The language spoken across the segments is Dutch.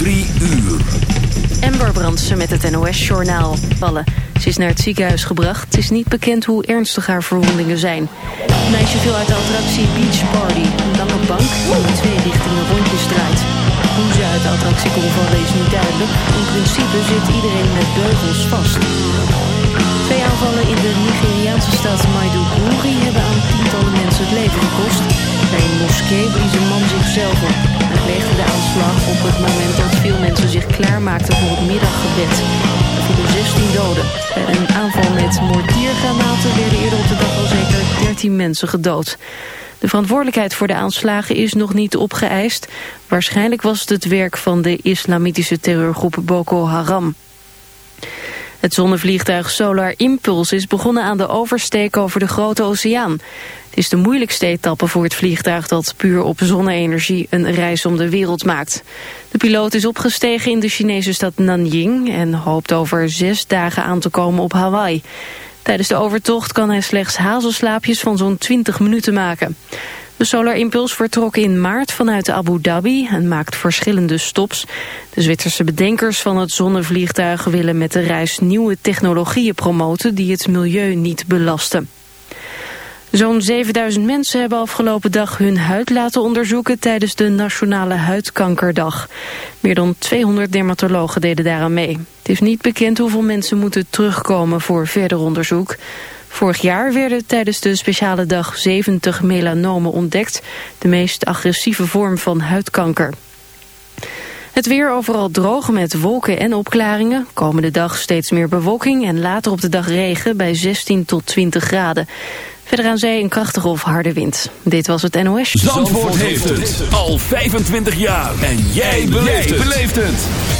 Drie uur. Ember Brandsen met het NOS-journaal. Vallen. Ze is naar het ziekenhuis gebracht. Het is niet bekend hoe ernstig haar verwondingen zijn. Meisje viel uit de attractie Beach Party. Een lange bank die in twee richtingen rondjes draait. Hoe ze uit de attractie kon vallen is niet duidelijk. In principe zit iedereen met beugels vast. Twee aanvallen in de Nigeriaanse stad Maiduguri hebben aan tientallen mensen het leven gekost. Bij een moskee blies een man zichzelf op. Hij pleegde de aanslag op het moment dat veel mensen zich klaarmaakten voor het middaggebed. Er vielen 16 doden. Bij een aanval met mortiergranaten werden eerder op de dag al zeker 13 mensen gedood. De verantwoordelijkheid voor de aanslagen is nog niet opgeëist. Waarschijnlijk was het het werk van de islamitische terreurgroep Boko Haram. Het zonnevliegtuig Solar Impulse is begonnen aan de oversteek over de Grote Oceaan. Het is de moeilijkste etappe voor het vliegtuig dat puur op zonne-energie een reis om de wereld maakt. De piloot is opgestegen in de Chinese stad Nanjing en hoopt over zes dagen aan te komen op Hawaii. Tijdens de overtocht kan hij slechts hazelslaapjes van zo'n 20 minuten maken. De Solar Impulse vertrok in maart vanuit Abu Dhabi en maakt verschillende stops. De Zwitserse bedenkers van het zonnevliegtuig willen met de reis nieuwe technologieën promoten die het milieu niet belasten. Zo'n 7000 mensen hebben afgelopen dag hun huid laten onderzoeken tijdens de Nationale Huidkankerdag. Meer dan 200 dermatologen deden daaraan mee. Het is niet bekend hoeveel mensen moeten terugkomen voor verder onderzoek. Vorig jaar werden tijdens de speciale dag 70 melanomen ontdekt, de meest agressieve vorm van huidkanker. Het weer overal droog met wolken en opklaringen. Komende dag steeds meer bewolking en later op de dag regen bij 16 tot 20 graden. Verder aan zee een krachtige of harde wind. Dit was het NOS. Zandvoort, heeft het al 25 jaar. En jij beleeft het.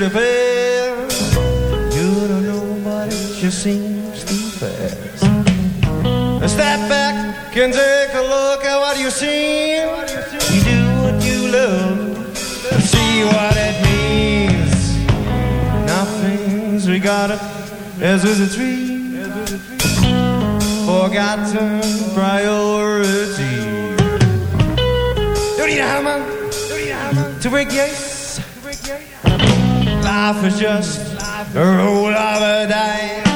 Past, you don't know, but it just seems too fast. Step back and take a look at what you see. You do what you love, and see what it means. Nothing's regarded as with a tree. Forgotten priority. Don't need a hammer to break the. Life is just a roll of a dice.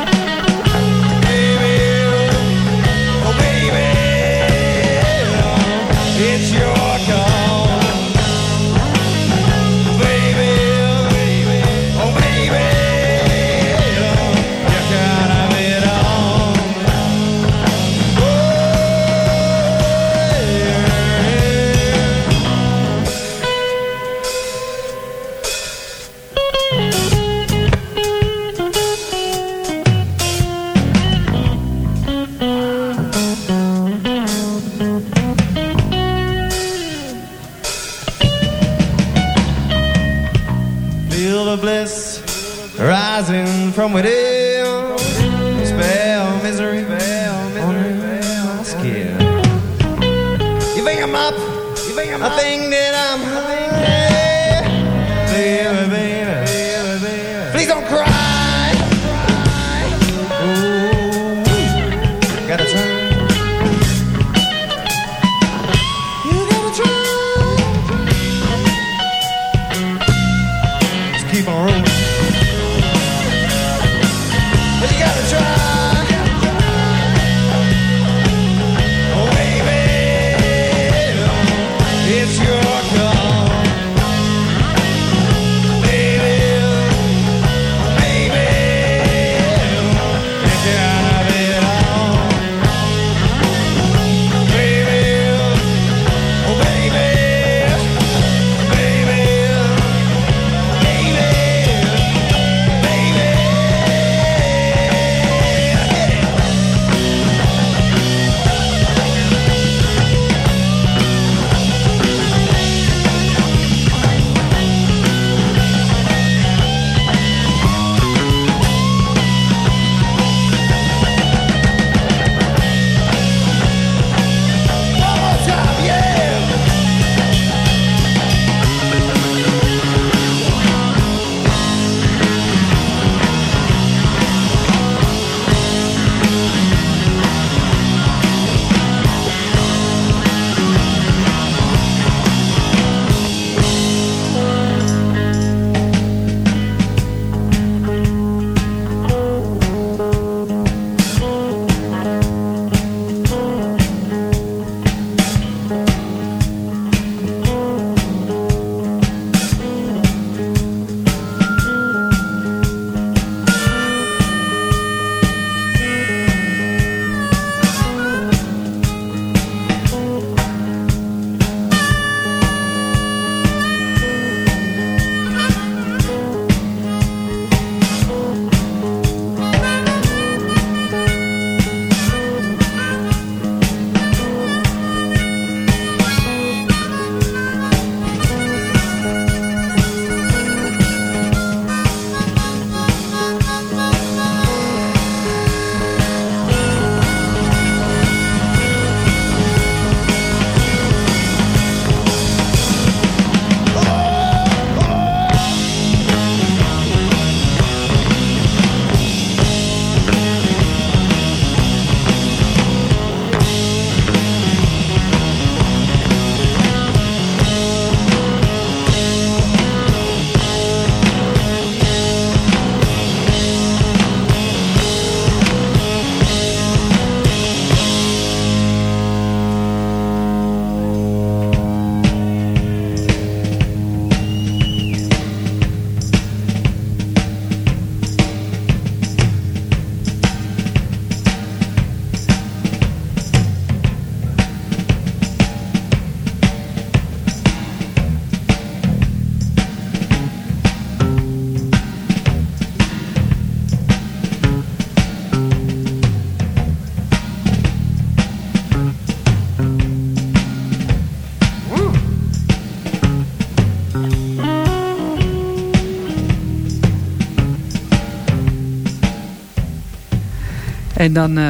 En dan, eh,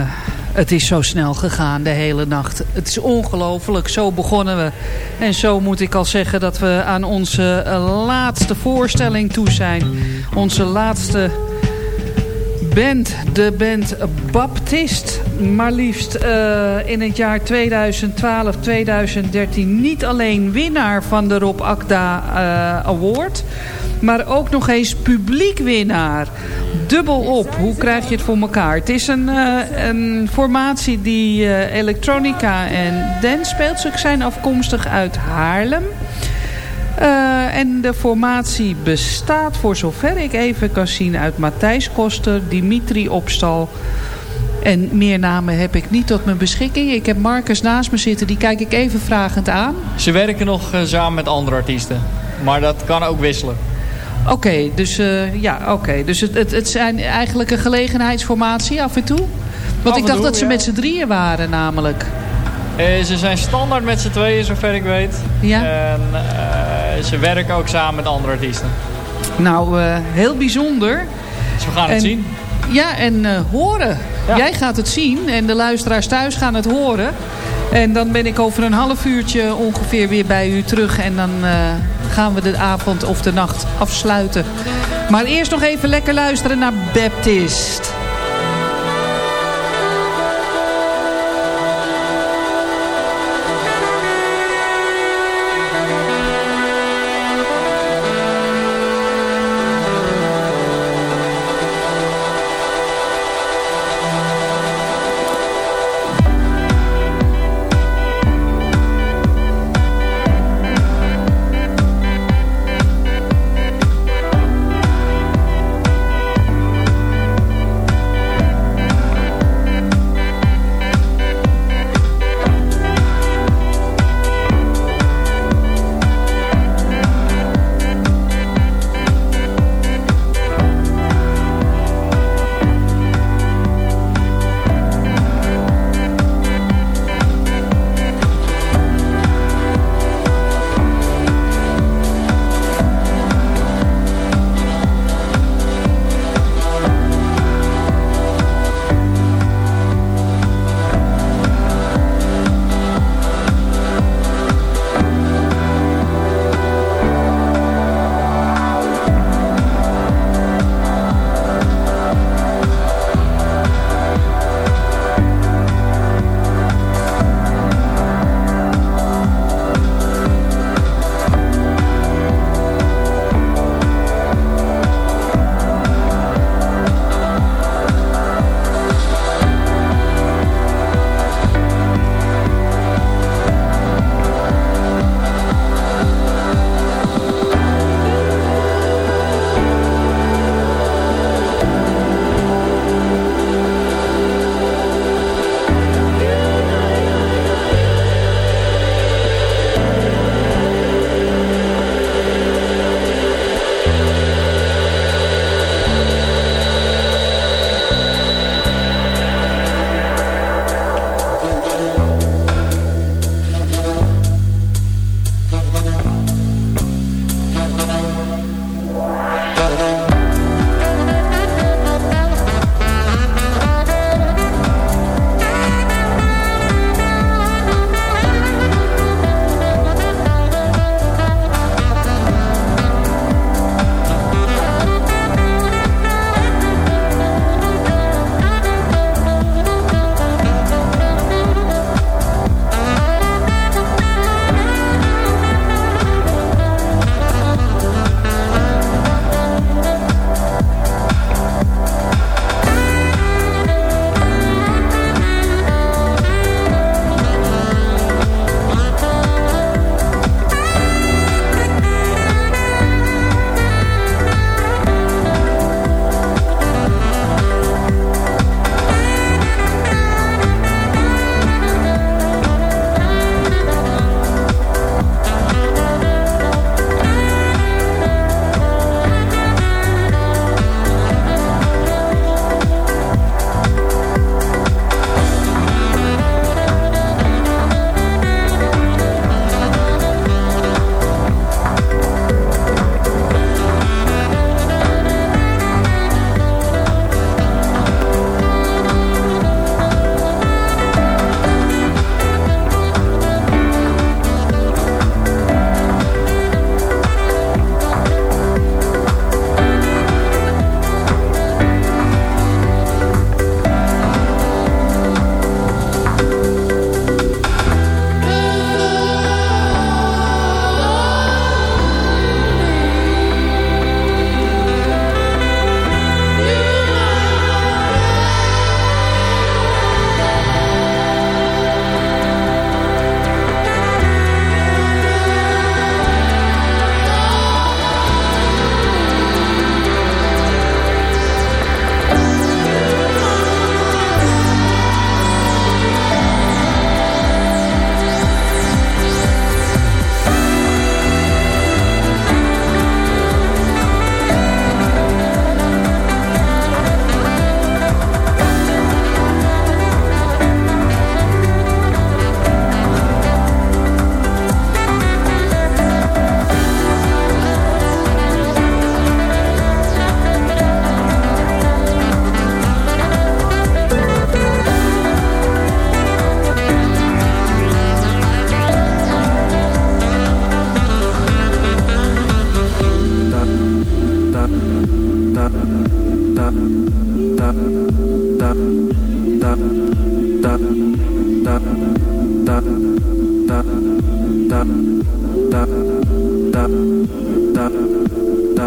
het is zo snel gegaan de hele nacht. Het is ongelooflijk, zo begonnen we. En zo moet ik al zeggen dat we aan onze eh, laatste voorstelling toe zijn. Onze laatste band, de band Baptist. Maar liefst eh, in het jaar 2012, 2013 niet alleen winnaar van de Rob Akda Award... maar ook nog eens publiekwinnaar. Dubbel op, hoe krijg je het voor elkaar? Het is een, eh, een formatie die eh, elektronica en dance speelt. Ze zijn afkomstig uit Haarlem... Eh, en de formatie bestaat, voor zover ik even kan zien, uit Matthijs Koster, Dimitri Opstal. En meer namen heb ik niet tot mijn beschikking. Ik heb Marcus naast me zitten, die kijk ik even vragend aan. Ze werken nog samen met andere artiesten. Maar dat kan ook wisselen. Oké, dus, eh, ja, oké. dus het, het, het zijn eigenlijk een gelegenheidsformatie af en toe? Want Af ik dacht toe, dat ze ja. met z'n drieën waren namelijk. Eh, ze zijn standaard met z'n tweeën, zover ik weet. Ja. En eh, ze werken ook samen met andere artiesten. Nou, heel bijzonder. Dus we gaan het En- zien. Ja, en horen. Ja. Jij gaat het zien en de luisteraars thuis gaan het horen. En dan ben ik over een half uurtje ongeveer weer bij u terug. En dan eh, gaan we de avond of de nacht afsluiten. Maar eerst nog even lekker luisteren naar Baptist.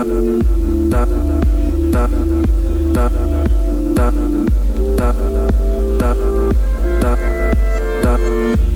da da da da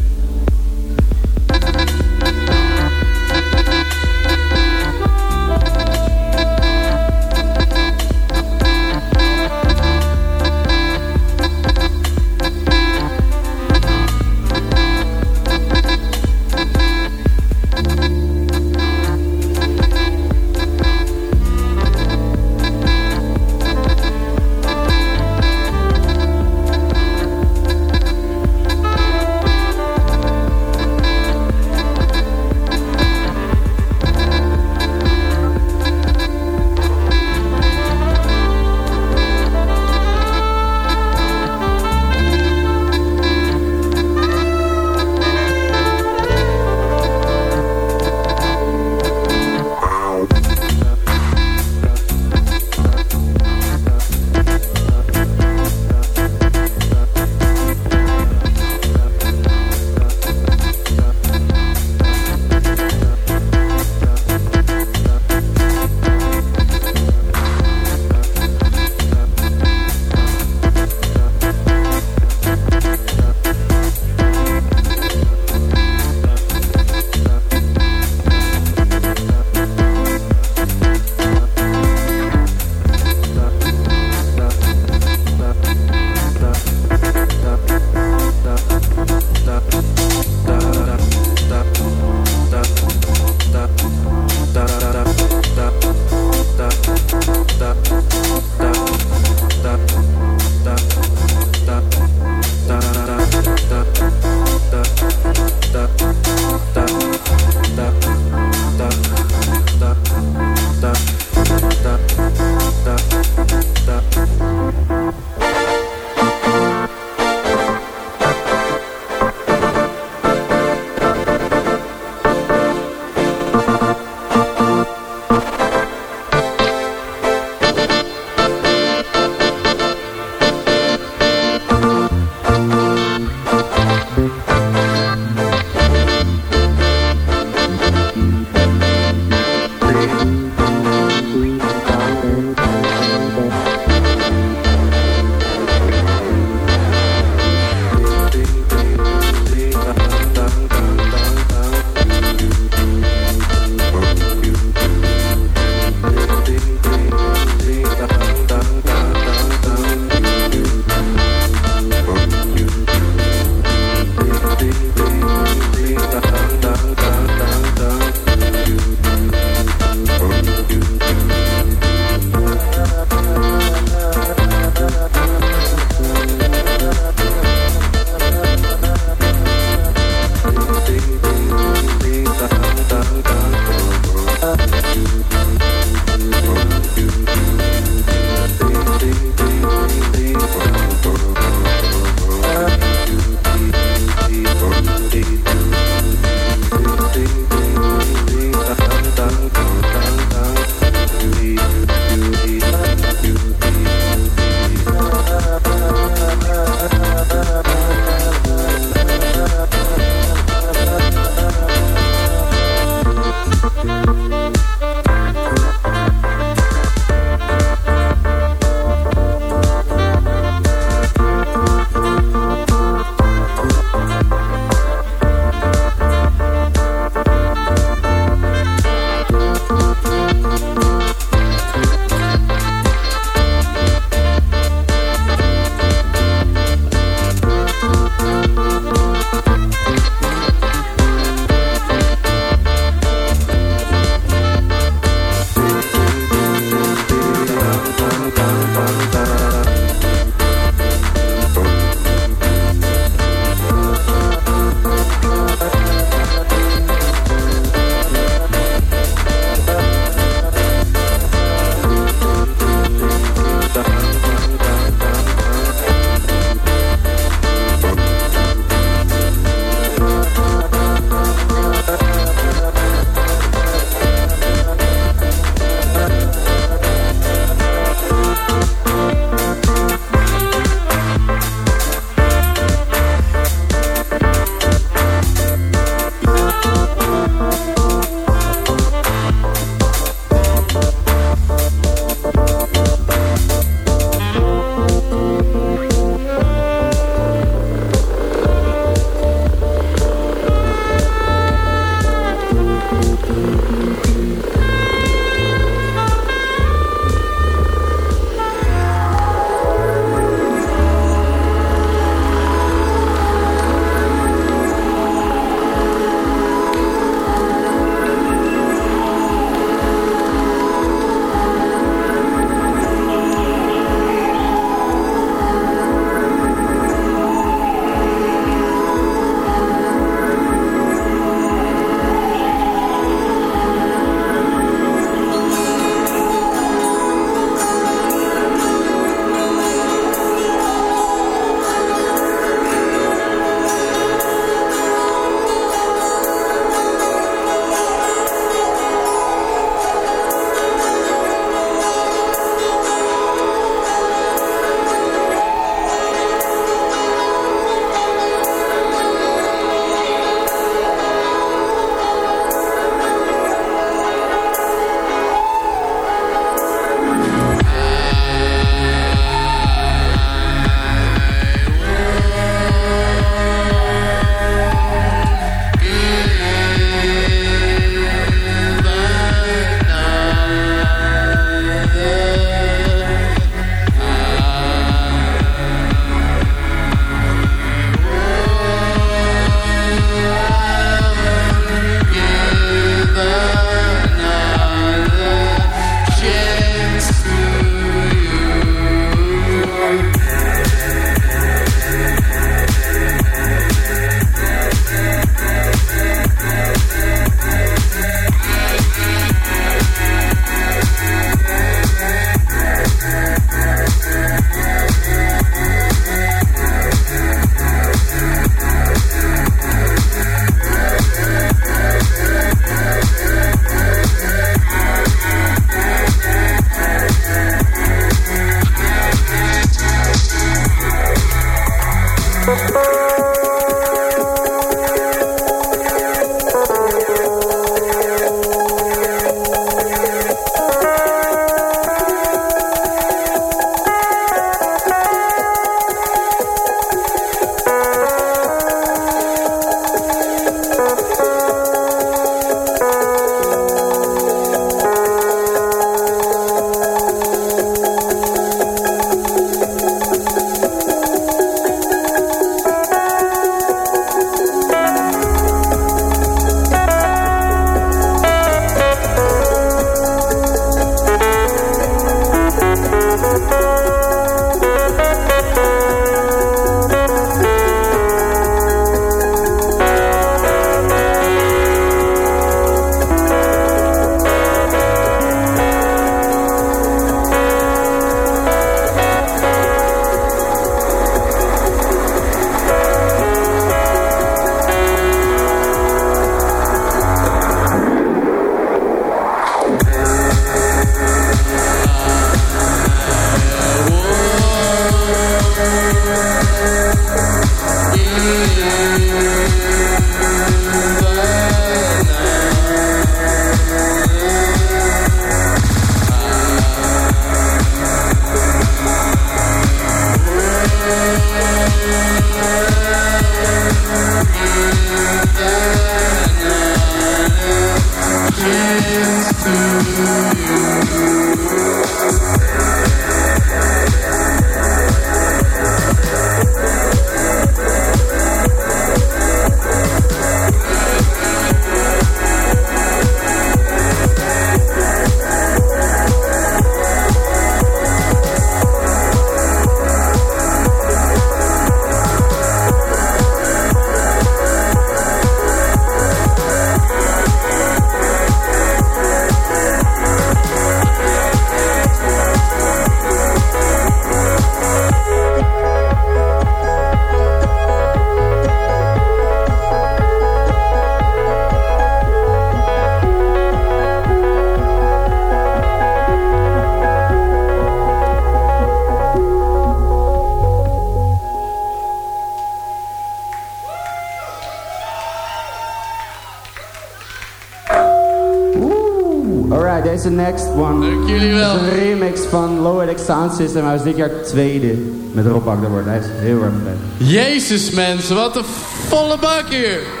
next one. Dank jullie wel. Is een remix van Low Sound System. Hij was dit jaar tweede met Rob Akderwoord. Hij is heel erg vet. Jezus mensen, wat een volle bak hier.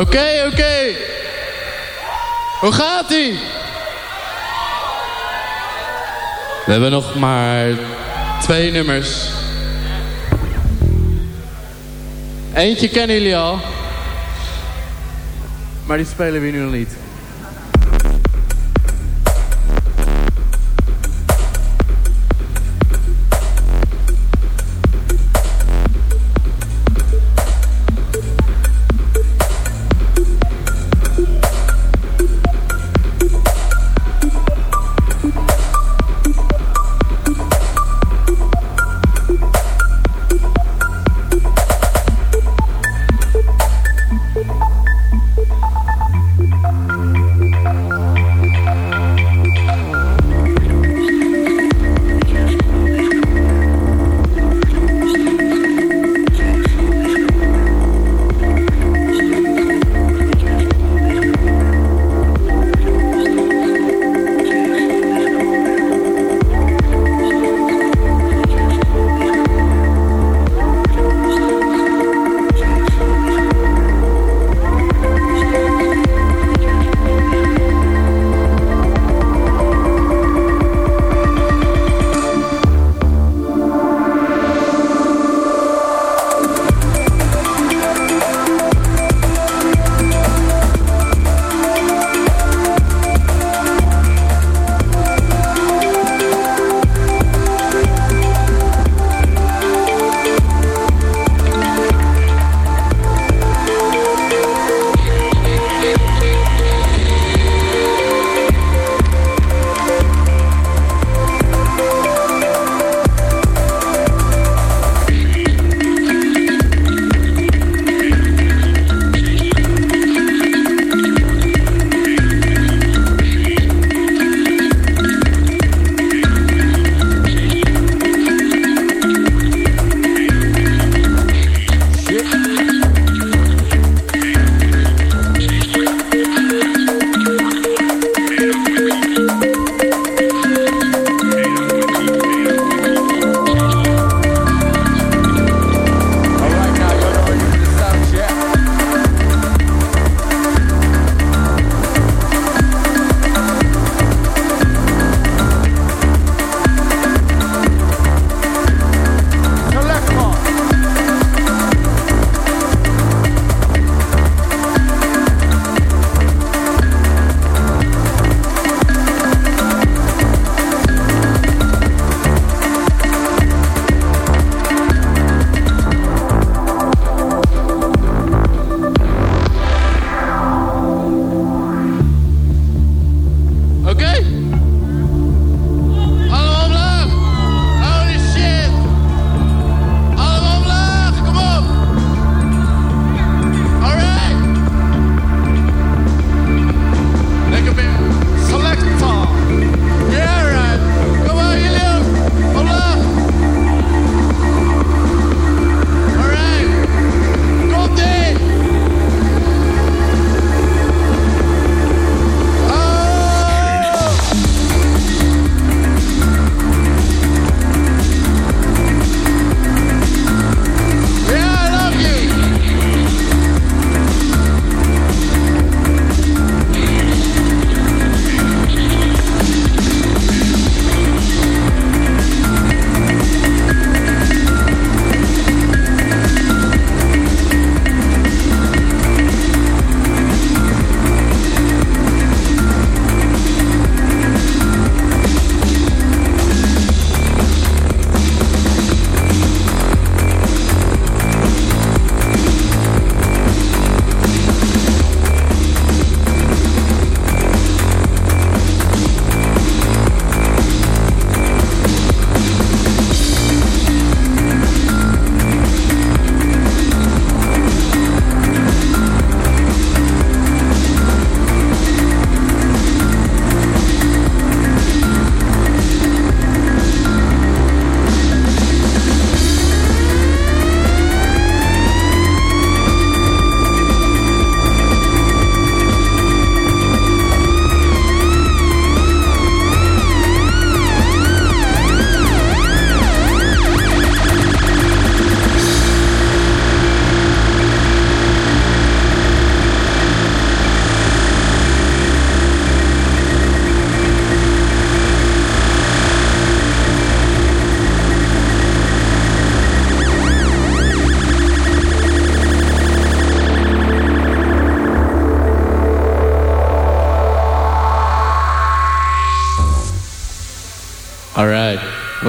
Oké, oké. Hoe gaat ie? We hebben nog maar twee nummers. Eentje kennen jullie al. Maar die spelen we nu nog niet.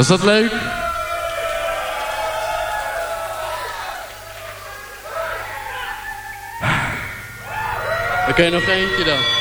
Was dat leuk? Oké, nog eentje dan.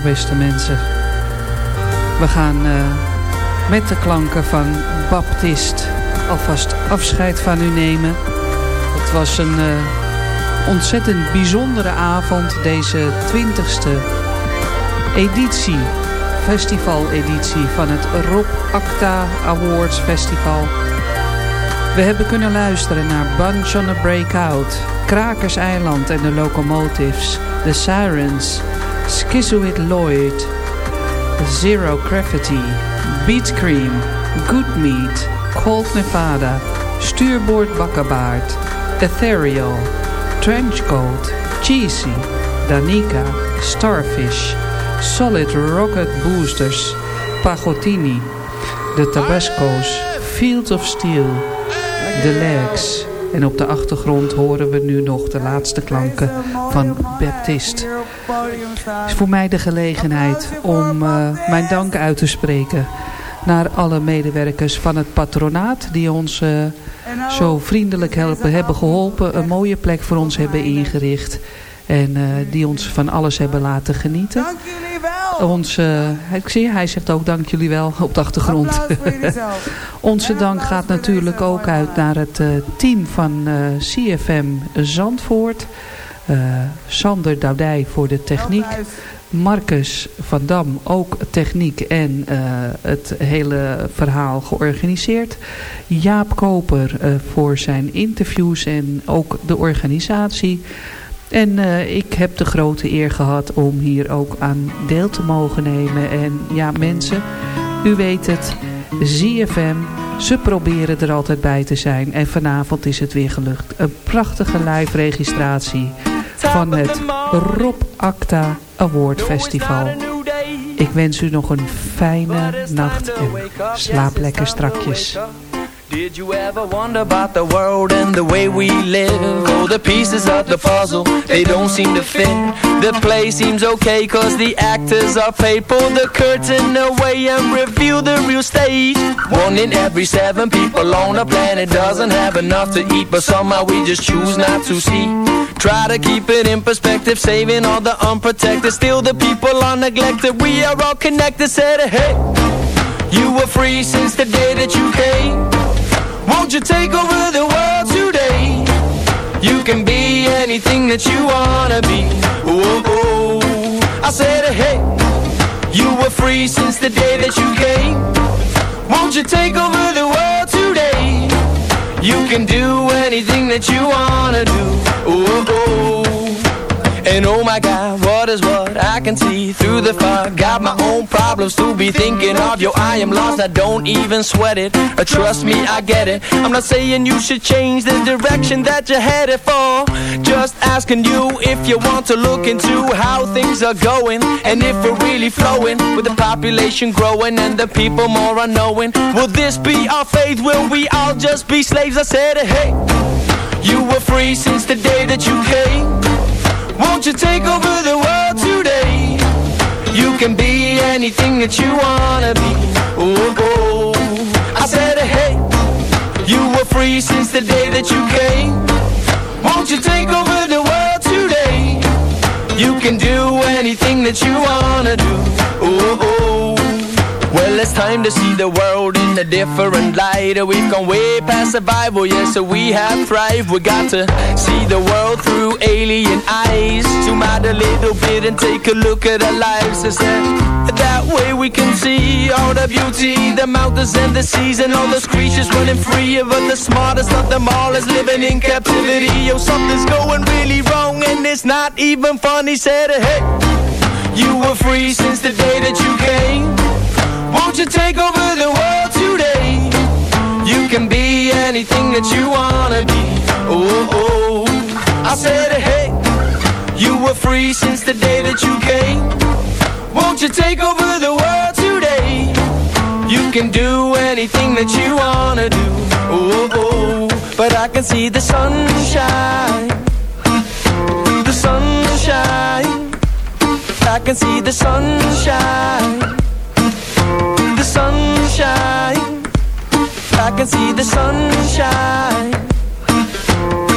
Beste mensen. We gaan uh, met de klanken van Baptist alvast afscheid van u nemen. Het was een uh, ontzettend bijzondere avond, deze twintigste editie, festivaleditie van het Rob Acta Awards Festival. We hebben kunnen luisteren naar Bunch on a Breakout, Krakers Eiland en de Locomotives, The Sirens... Schizoid Lloyd, Zero Gravity, Beat Cream, Good Meat, Cold Nevada, Stuurboord Bakkerbaard, Ethereal, Trenchcoat, Cheesy, Danica, Starfish, Solid Rocket Boosters, Pagotini, The Tabasco's, Fields of Steel, The Legs. En op de achtergrond horen we nu nog de laatste klanken van Baptist. Het is voor mij de gelegenheid om uh, mijn dank uit te spreken naar alle medewerkers van het patronaat die ons uh, zo vriendelijk helpen, hebben geholpen, een mooie plek voor ons hebben ingericht en uh, die ons van alles hebben laten genieten. Wel! Ons, ik zie, hij zegt ook dank jullie wel op de achtergrond. Onze dank gaat natuurlijk ook uit naar het team van CFM Zandvoort. Sander Doudij voor de techniek. Marcus van Dam ook techniek en uh, het hele verhaal georganiseerd. Jaap Koper uh, voor zijn interviews en ook de organisatie. En ik heb de grote eer gehad om hier ook aan deel te mogen nemen. En ja mensen, u weet het, ZFM... Ze proberen er altijd bij te zijn. En vanavond is het weer gelukt. Een prachtige live registratie van het Rob Acta Award Festival. Ik wens u nog een fijne nacht en slaap lekker strakjes. Did you ever wonder about the world and the way we live? Oh, the pieces of the puzzle, they don't seem to fit. The play seems okay cause the actors are paid. Pull the curtain away and reveal the real stage. One in every seven people on the planet doesn't have enough to eat, but somehow we just choose not to see. Try to keep it in perspective, saving all the unprotected. Still the people are neglected. We are all connected. Said, hey, you were free since the day that you came. Won't you take over the world today? You can be anything that you wanna be. Whoa, whoa. I said, hey, you were free since the day that you came. Won't you take over the world today? You can do anything that you wanna do. Whoa, whoa. And oh my God, what is what I can see through the fog. Got my own problems to be thinking of. Yo, I am lost, I don't even sweat it. Uh, Trust me, I get it. I'm not saying you should change the direction that you're headed for. Just asking you if you want to look into how things are going And if we're really flowing With the population growing and the people more unknowing. Will this be our faith? Will we all just be slaves? I said, hey You were free since the day that you came won't you take over the world today? You can be anything that you wanna be. Oh, oh. I said, hey, you were free since the day that you came. Won't you take over the world today? You can do anything that you wanna do. Oh, oh. It's time to see the world in a different light. We've gone way past survival, yeah, so we have thrived. We got to see the world through alien eyes. Zoom out a little bit and take a look at our lives. Is that, that way we can see all the beauty, the mountains and the seas, and all those creatures running free. But the smartest of them all is living in captivity. Yo, something's going really wrong, and it's not even funny. Said, hey, you were free since the day that you came. Won't you take over the world today? You can be anything that you wanna be. Oh, oh. I said, hey, you were free since the day that you came. Won't you take over the world today? You can do anything that you wanna do. Oh, oh. But I can see the sunshine. The sunshine. I can see the sunshine sunshine. I can see the sunshine.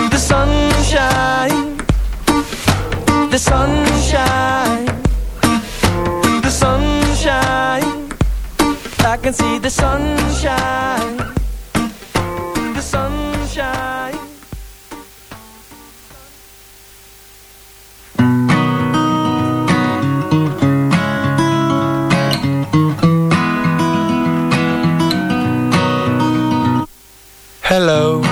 The sunshine. The sunshine. The sunshine. I can see the sunshine. The sunshine. Hello,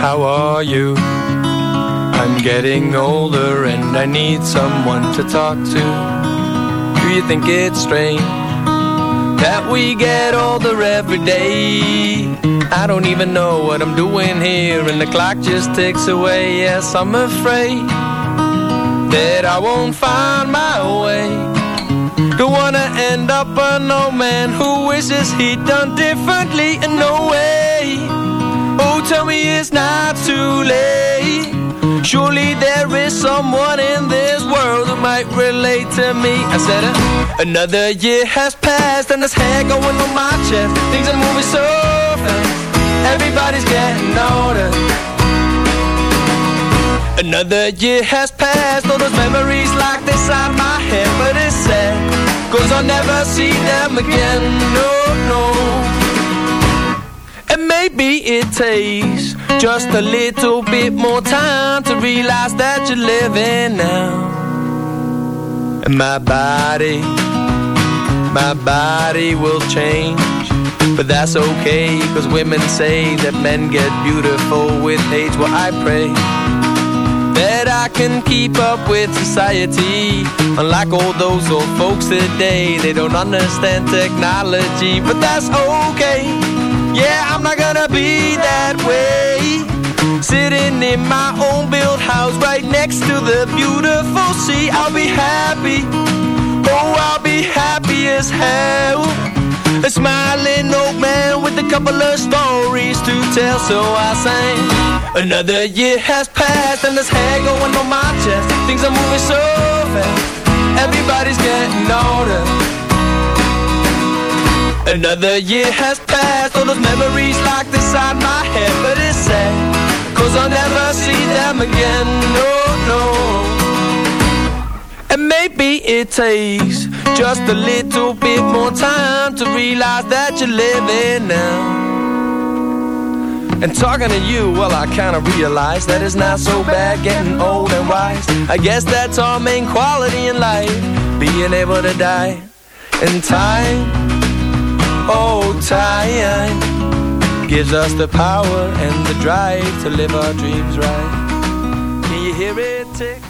how are you? I'm getting older and I need someone to talk to. Do you think it's strange that we get older every day? I don't even know what I'm doing here and the clock just ticks away. Yes, I'm afraid that I won't find my way. End up an old man who wishes he'd done differently in no way. Oh, tell me it's not too late. Surely there is someone in this world who might relate to me. I said uh, another year has passed and there's hair going on my chest. Things are moving so fast. Everybody's getting older. Another year has passed. All those memories locked inside my head But it's sad Cause I'll never see them again No, no and maybe it takes just a little bit more time to realize that you're living now. And my body, my body will change. But that's okay, cause women say that men get beautiful with age. Well, I pray that I can keep up with society. Unlike all those old folks today, they don't understand technology, but that's okay. Yeah, I'm not gonna be that way Sitting in my own built house right next to the beautiful sea I'll be happy, oh I'll be happy as hell A smiling old man with a couple of stories to tell, so I sang. Another year has passed and there's hair going on my chest. Things are moving so fast. Everybody's getting older. Another year has passed, all those memories locked inside my head, but it's sad, cause I'll never see them again, no, no. And maybe it takes just a little bit more time to realize that you're living now. And talking to you, well, I kinda realize that it's not so bad getting old and wise. I guess that's our main quality in life, being able to die in time. Oh, time gives us the power and the drive to live our dreams right. Can you hear it tick?